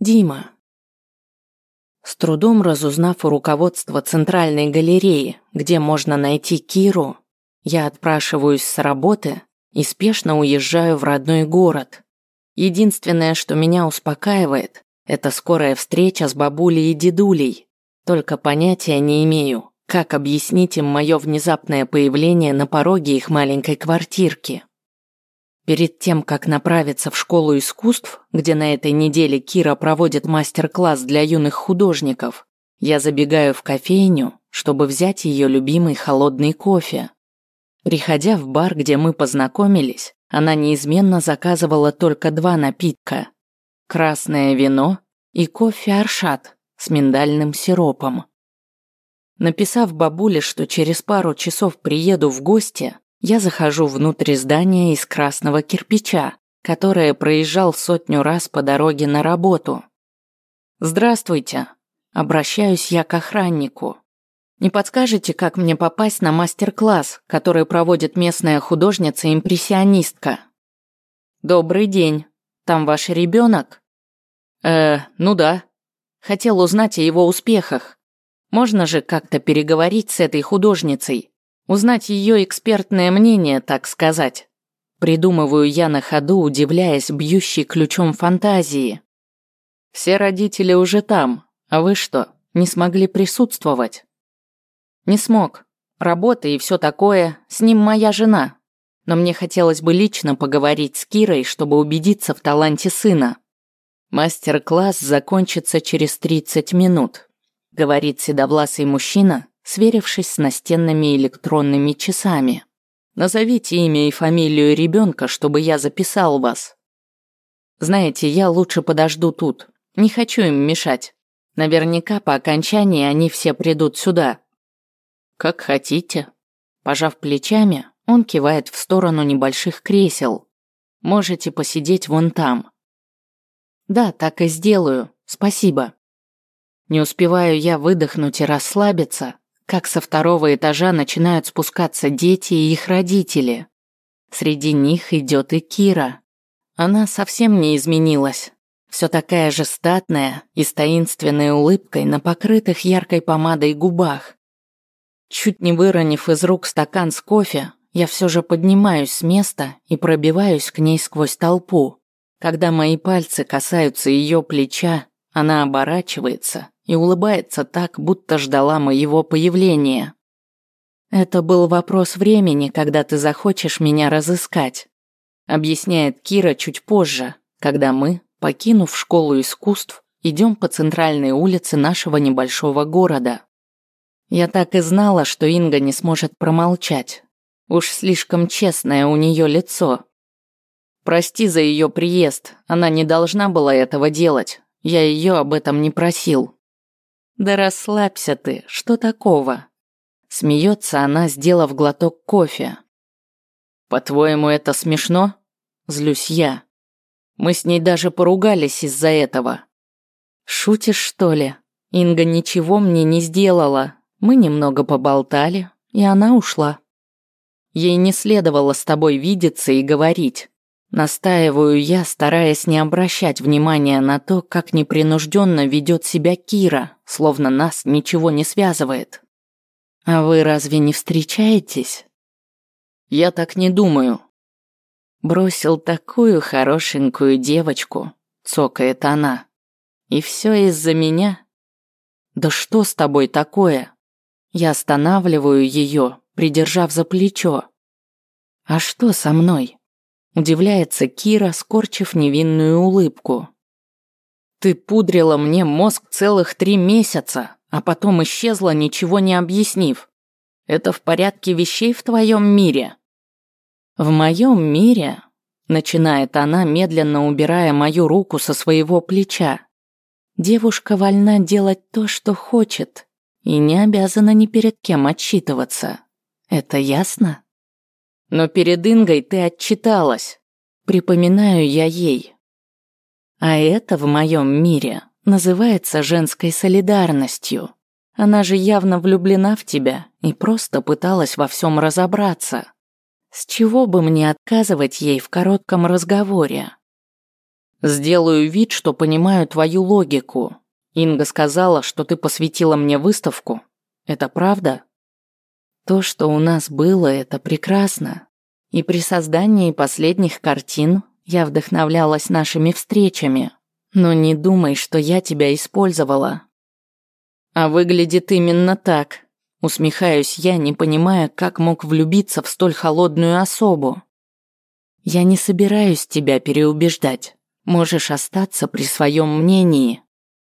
Дима. С трудом разузнав у руководства Центральной галереи, где можно найти Киру, я отпрашиваюсь с работы и спешно уезжаю в родной город. Единственное, что меня успокаивает, это скорая встреча с бабулей и дедулей. Только понятия не имею, как объяснить им мое внезапное появление на пороге их маленькой квартирки. Перед тем, как направиться в школу искусств, где на этой неделе Кира проводит мастер-класс для юных художников, я забегаю в кофейню, чтобы взять ее любимый холодный кофе. Приходя в бар, где мы познакомились, она неизменно заказывала только два напитка – красное вино и кофе аршат с миндальным сиропом. Написав бабуле, что через пару часов приеду в гости, я захожу внутрь здания из красного кирпича, которое проезжал сотню раз по дороге на работу. «Здравствуйте!» Обращаюсь я к охраннику. «Не подскажете, как мне попасть на мастер-класс, который проводит местная художница-импрессионистка?» «Добрый день. Там ваш ребенок?» «Э, ну да. Хотел узнать о его успехах. Можно же как-то переговорить с этой художницей, Узнать ее экспертное мнение, так сказать. Придумываю я на ходу, удивляясь бьющей ключом фантазии. Все родители уже там, а вы что, не смогли присутствовать? Не смог. Работа и все такое, с ним моя жена. Но мне хотелось бы лично поговорить с Кирой, чтобы убедиться в таланте сына. Мастер-класс закончится через 30 минут, говорит седовласый мужчина, сверившись с настенными электронными часами. Назовите имя и фамилию ребенка, чтобы я записал вас. Знаете, я лучше подожду тут. Не хочу им мешать. Наверняка по окончании они все придут сюда. Как хотите. Пожав плечами, он кивает в сторону небольших кресел. Можете посидеть вон там. Да, так и сделаю. Спасибо. Не успеваю я выдохнуть и расслабиться, как со второго этажа начинают спускаться дети и их родители. Среди них идет и Кира. Она совсем не изменилась. Все такая же статная и с таинственной улыбкой на покрытых яркой помадой губах. Чуть не выронив из рук стакан с кофе, я все же поднимаюсь с места и пробиваюсь к ней сквозь толпу. Когда мои пальцы касаются ее плеча, она оборачивается и улыбается так, будто ждала моего появления. «Это был вопрос времени, когда ты захочешь меня разыскать», объясняет Кира чуть позже, когда мы, покинув школу искусств, идем по центральной улице нашего небольшого города. Я так и знала, что Инга не сможет промолчать. Уж слишком честное у нее лицо. Прости за ее приезд, она не должна была этого делать. Я ее об этом не просил. Да расслабься ты, что такого? Смеется она, сделав глоток кофе. По-твоему, это смешно? Злюсь я. Мы с ней даже поругались из-за этого. Шутишь, что ли? Инга ничего мне не сделала. Мы немного поболтали, и она ушла. Ей не следовало с тобой видеться и говорить. Настаиваю я, стараясь не обращать внимания на то, как непринужденно ведет себя Кира, словно нас ничего не связывает. А вы разве не встречаетесь? Я так не думаю. Бросил такую хорошенькую девочку, цокает она. И все из-за меня? Да что с тобой такое? Я останавливаю ее, придержав за плечо. А что со мной? Удивляется Кира, скорчив невинную улыбку. «Ты пудрила мне мозг целых три месяца, а потом исчезла, ничего не объяснив. Это в порядке вещей в твоем мире?» «В моем мире?» Начинает она, медленно убирая мою руку со своего плеча. «Девушка вольна делать то, что хочет, и не обязана ни перед кем отчитываться. Это ясно?» Но перед Ингой ты отчиталась. Припоминаю я ей. А это в моем мире называется женской солидарностью. Она же явно влюблена в тебя и просто пыталась во всем разобраться. С чего бы мне отказывать ей в коротком разговоре? Сделаю вид, что понимаю твою логику. Инга сказала, что ты посвятила мне выставку. Это правда? То, что у нас было, это прекрасно. И при создании последних картин я вдохновлялась нашими встречами. Но не думай, что я тебя использовала. А выглядит именно так. Усмехаюсь я, не понимая, как мог влюбиться в столь холодную особу. Я не собираюсь тебя переубеждать. Можешь остаться при своем мнении.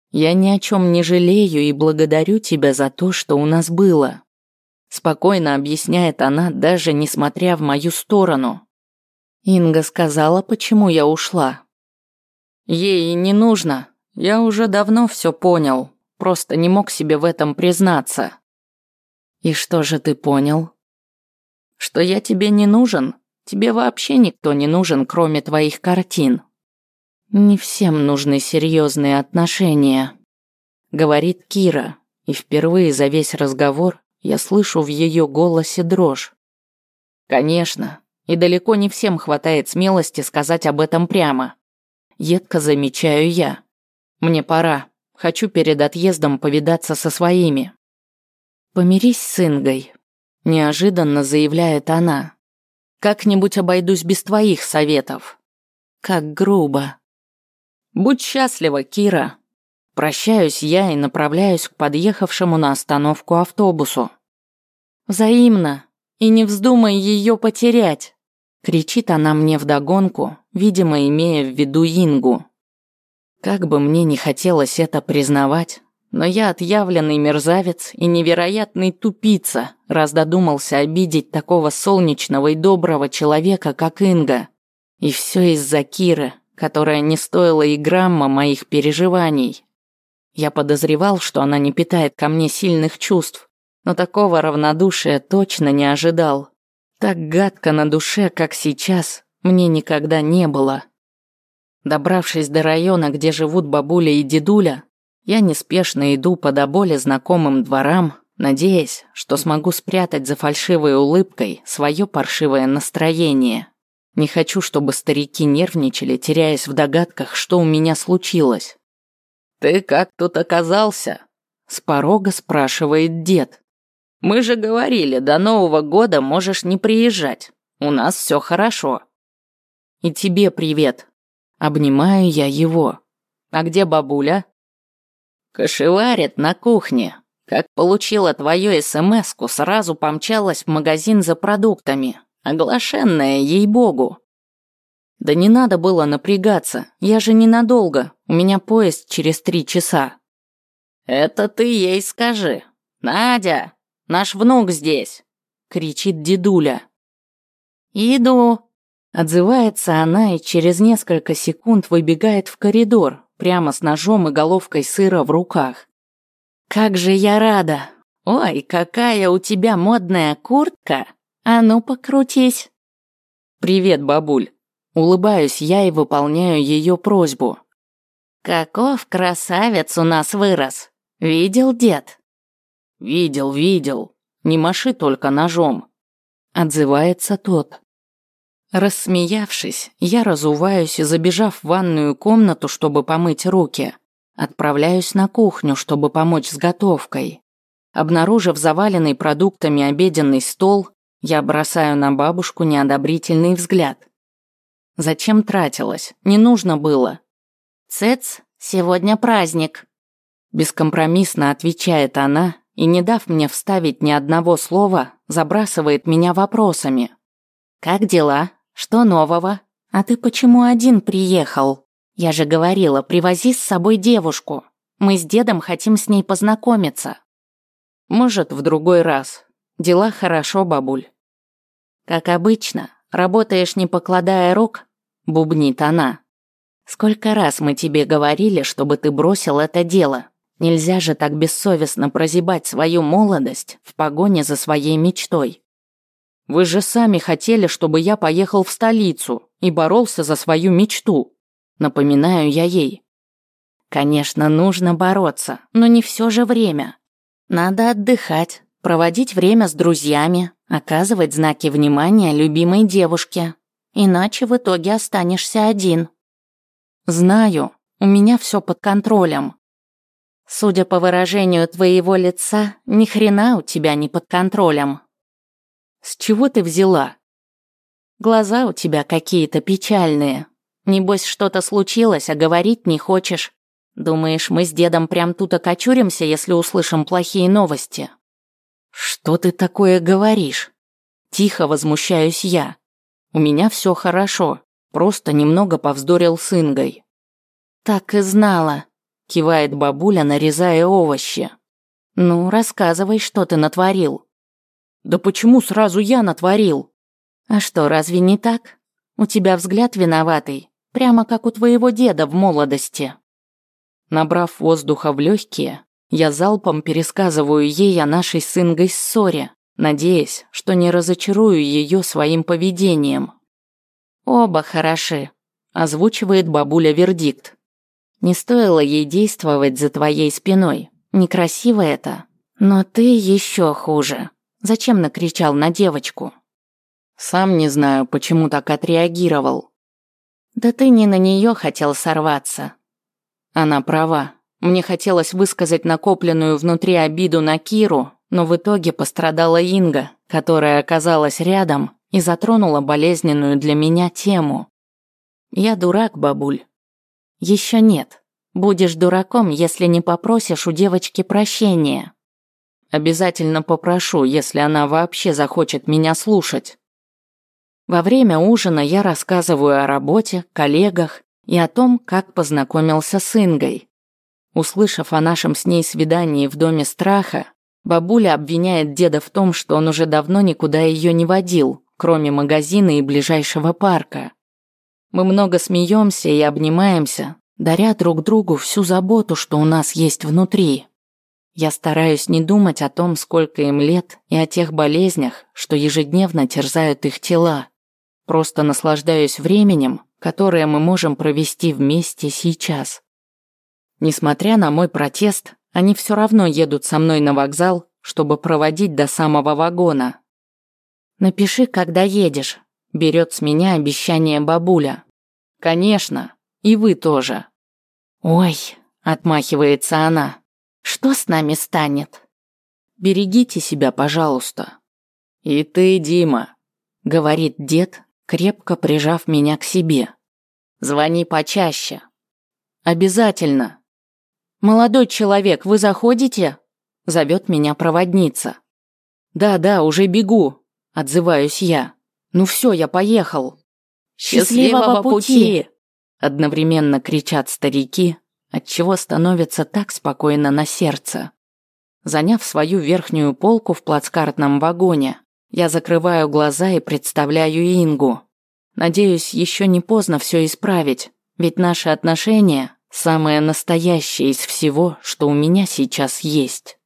Я ни о чем не жалею и благодарю тебя за то, что у нас было. Спокойно объясняет она, даже несмотря в мою сторону. Инга сказала, почему я ушла. Ей не нужно. Я уже давно все понял. Просто не мог себе в этом признаться. И что же ты понял? Что я тебе не нужен? Тебе вообще никто не нужен, кроме твоих картин. «Не всем нужны серьезные отношения», — говорит Кира, и впервые за весь разговор я слышу в ее голосе дрожь. «Конечно, и далеко не всем хватает смелости сказать об этом прямо. Едко замечаю я. Мне пора, хочу перед отъездом повидаться со своими». «Помирись с Ингой», — неожиданно заявляет она. «Как-нибудь обойдусь без твоих советов». «Как грубо», Будь счастлива, Кира. Прощаюсь я и направляюсь к подъехавшему на остановку автобусу. Взаимно. И не вздумай ее потерять. Кричит она мне вдогонку, видимо, имея в виду Ингу. Как бы мне не хотелось это признавать, но я отъявленный мерзавец и невероятный тупица, раз додумался обидеть такого солнечного и доброго человека, как Инга. И все из-за Киры, которая не стоила и грамма моих переживаний. Я подозревал, что она не питает ко мне сильных чувств, но такого равнодушия точно не ожидал. Так гадко на душе, как сейчас, мне никогда не было. Добравшись до района, где живут бабуля и дедуля, я неспешно иду по до боли знакомым дворам, надеясь, что смогу спрятать за фальшивой улыбкой свое паршивое настроение. Не хочу, чтобы старики нервничали, теряясь в догадках, что у меня случилось. «Ты как тут оказался?» С порога спрашивает дед. «Мы же говорили, до Нового года можешь не приезжать. У нас все хорошо». «И тебе привет». Обнимаю я его. «А где бабуля?» «Кошеварит на кухне. Как получила твою смс-ку, сразу помчалась в магазин за продуктами. Оглашенная, ей-богу. Да не надо было напрягаться, я же ненадолго, у меня поезд через три часа. Это ты ей скажи. Надя, наш внук здесь, кричит дедуля. Иду. Отзывается она и через несколько секунд выбегает в коридор, прямо с ножом и головкой сыра в руках. Как же я рада! Ой, какая у тебя модная куртка! «А ну, покрутись!» «Привет, бабуль!» Улыбаюсь я и выполняю ее просьбу. «Каков красавец у нас вырос! Видел, дед?» «Видел, видел. Не маши только ножом!» Отзывается тот. Рассмеявшись, я разуваюсь и, забежав в ванную комнату, чтобы помыть руки, отправляюсь на кухню, чтобы помочь с готовкой. Обнаружив заваленный продуктами обеденный стол, я бросаю на бабушку неодобрительный взгляд. Зачем тратилась? Не нужно было. «Цец, сегодня праздник», – бескомпромиссно отвечает она и, не дав мне вставить ни одного слова, забрасывает меня вопросами. «Как дела? Что нового? А ты почему один приехал? Я же говорила, привози с собой девушку. Мы с дедом хотим с ней познакомиться». «Может, в другой раз. Дела хорошо, бабуль». «Как обычно, работаешь не покладая рук?» – бубнит она. «Сколько раз мы тебе говорили, чтобы ты бросил это дело? Нельзя же так бессовестно прозябать свою молодость в погоне за своей мечтой. Вы же сами хотели, чтобы я поехал в столицу и боролся за свою мечту. Напоминаю я ей. Конечно, нужно бороться, но не все же время. Надо отдыхать, проводить время с друзьями, оказывать знаки внимания любимой девушке. Иначе в итоге останешься один. Знаю, у меня все под контролем. Судя по выражению твоего лица, ни хрена у тебя не под контролем. С чего ты взяла? Глаза у тебя какие-то печальные. Небось, что-то случилось, а говорить не хочешь. Думаешь, мы с дедом прям тут окочуримся, если услышим плохие новости? Что ты такое говоришь? Тихо возмущаюсь я. У меня все хорошо, просто немного повздорил с Ингой. Так и знала, кивает бабуля, нарезая овощи. Ну, рассказывай, что ты натворил. Да почему сразу я натворил? А что, разве не так? У тебя взгляд виноватый, прямо как у твоего деда в молодости. Набрав воздуха в легкие, я залпом пересказываю ей о нашей с Ингой ссоре, надеясь, что не разочарую ее своим поведением. «Оба хороши», – озвучивает бабуля вердикт. «Не стоило ей действовать за твоей спиной. Некрасиво это. Но ты еще хуже. Зачем накричал на девочку?» Сам не знаю, почему так отреагировал. Да ты не на нее хотел сорваться. Она права. Мне хотелось высказать накопленную внутри обиду на Киру, но в итоге пострадала Инга, которая оказалась рядом и затронула болезненную для меня тему. Я дурак, бабуль. Еще нет. Будешь дураком, если не попросишь у девочки прощения. Обязательно попрошу, если она вообще захочет меня слушать. Во время ужина я рассказываю о работе, коллегах и о том, как познакомился с Ингой. Услышав о нашем с ней свидании в доме страха, бабуля обвиняет деда в том, что он уже давно никуда ее не водил, кроме магазина и ближайшего парка. Мы много смеемся и обнимаемся, даря друг другу всю заботу, что у нас есть внутри. Я стараюсь не думать о том, сколько им лет, и о тех болезнях, что ежедневно терзают их тела. Просто наслаждаюсь временем, которое мы можем провести вместе сейчас. Несмотря на мой протест, они все равно едут со мной на вокзал, чтобы проводить до самого вагона. «Напиши, когда едешь», – берет с меня обещание бабуля. «Конечно, и вы тоже». «Ой», – отмахивается она, – «что с нами станет?» «Берегите себя, пожалуйста». «И ты, Дима», – говорит дед, крепко прижав меня к себе. «Звони почаще». «Обязательно». «Молодой человек, вы заходите?» Зовет меня проводница. «Да-да, уже бегу», – отзываюсь я. «Ну все, я поехал». «Счастливого пути!» Одновременно кричат старики, отчего становится так спокойно на сердце. Заняв свою верхнюю полку в плацкартном вагоне, я закрываю глаза и представляю Ингу. Надеюсь, еще не поздно все исправить, ведь наши отношения – самое настоящее из всего, что у меня сейчас есть.